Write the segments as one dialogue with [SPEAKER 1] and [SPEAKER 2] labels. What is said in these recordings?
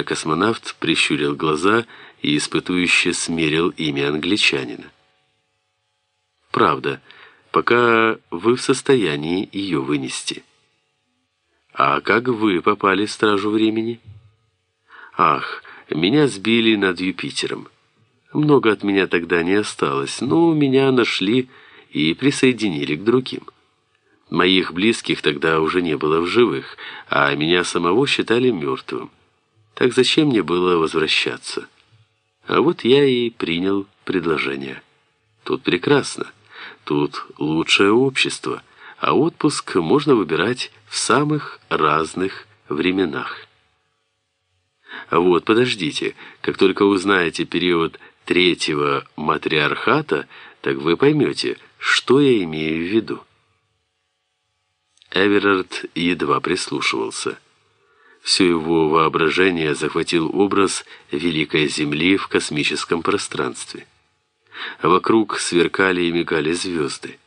[SPEAKER 1] Космонавт прищурил глаза и испытующе смерил имя англичанина. «Правда, пока вы в состоянии ее вынести». «А как вы попали в Стражу Времени?» «Ах, меня сбили над Юпитером. Много от меня тогда не осталось, но меня нашли и присоединили к другим. Моих близких тогда уже не было в живых, а меня самого считали мертвым. Так зачем мне было возвращаться? А вот я и принял предложение. Тут прекрасно, тут лучшее общество, а отпуск можно выбирать в самых разных временах. А вот, подождите, как только узнаете период третьего матриархата, так вы поймете, что я имею в виду. Эверард едва прислушивался. Все его воображение захватил образ великой Земли в космическом пространстве. Вокруг сверкали и мигали звезды.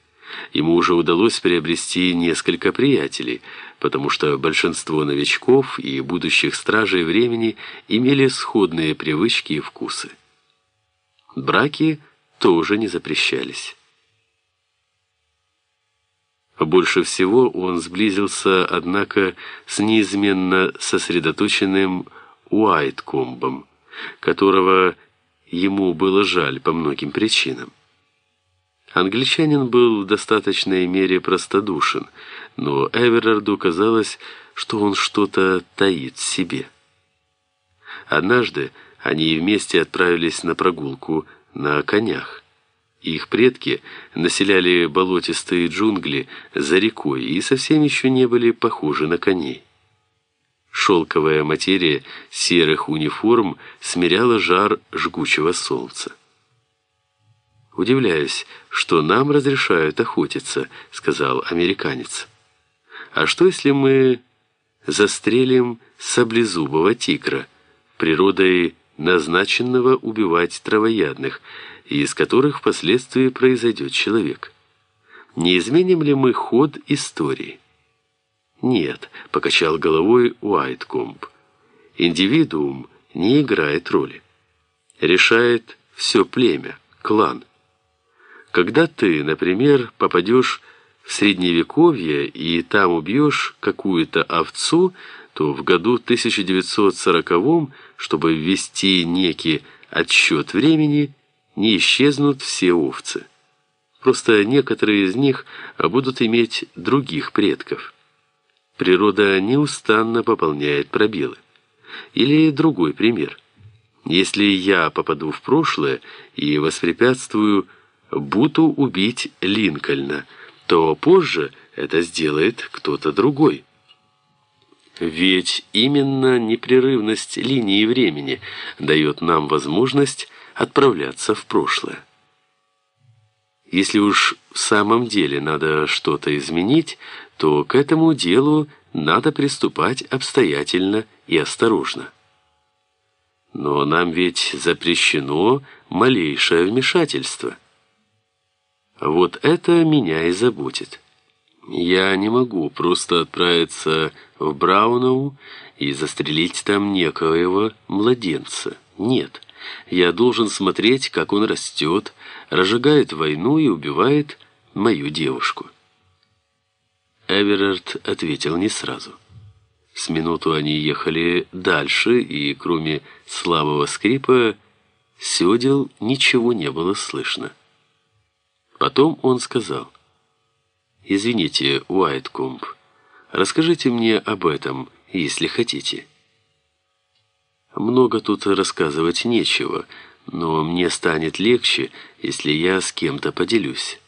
[SPEAKER 1] Ему уже удалось приобрести несколько приятелей, потому что большинство новичков и будущих стражей времени имели сходные привычки и вкусы. Браки тоже не запрещались. Больше всего он сблизился, однако, с неизменно сосредоточенным Уайткомбом, которого ему было жаль по многим причинам. Англичанин был в достаточной мере простодушен, но Эверарду казалось, что он что-то таит в себе. Однажды они вместе отправились на прогулку на конях. Их предки населяли болотистые джунгли за рекой и совсем еще не были похожи на коней. Шелковая материя серых униформ смиряла жар жгучего солнца. «Удивляюсь, что нам разрешают охотиться», — сказал американец. «А что, если мы застрелим саблезубого тигра, природой назначенного убивать травоядных, из которых впоследствии произойдет человек. Не изменим ли мы ход истории? Нет, покачал головой Уайткомб. Индивидуум не играет роли. Решает все племя, клан. Когда ты, например, попадешь в Средневековье и там убьешь какую-то овцу, то в году 1940 чтобы ввести некий отсчет времени, не исчезнут все овцы. Просто некоторые из них будут иметь других предков. Природа неустанно пополняет пробелы. Или другой пример. Если я попаду в прошлое и воспрепятствую Буту убить Линкольна, то позже это сделает кто-то другой. Ведь именно непрерывность линии времени дает нам возможность отправляться в прошлое. Если уж в самом деле надо что-то изменить, то к этому делу надо приступать обстоятельно и осторожно. Но нам ведь запрещено малейшее вмешательство. Вот это меня и заботит. Я не могу просто отправиться в Брауноу и застрелить там некоего младенца. Нет. Я должен смотреть, как он растет, разжигает войну и убивает мою девушку. Эверард ответил не сразу. С минуту они ехали дальше, и кроме слабого скрипа седел ничего не было слышно. Потом он сказал, «Извините, Уайткомб, расскажите мне об этом, если хотите». Много тут рассказывать нечего, но мне станет легче, если я с кем-то поделюсь.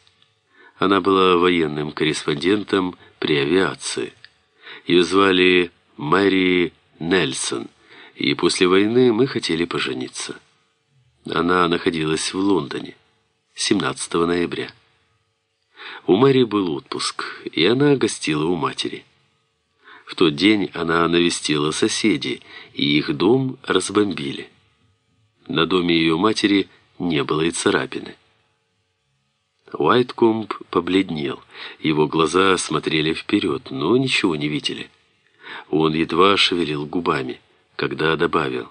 [SPEAKER 1] Она была военным корреспондентом при авиации. Ее звали Мэри Нельсон, и после войны мы хотели пожениться. Она находилась в Лондоне 17 ноября. У Мэри был отпуск, и она гостила у матери. В тот день она навестила соседей, и их дом разбомбили. На доме ее матери не было и царапины. Уайткомб побледнел, его глаза смотрели вперед, но ничего не видели. Он едва шевелил губами, когда добавил.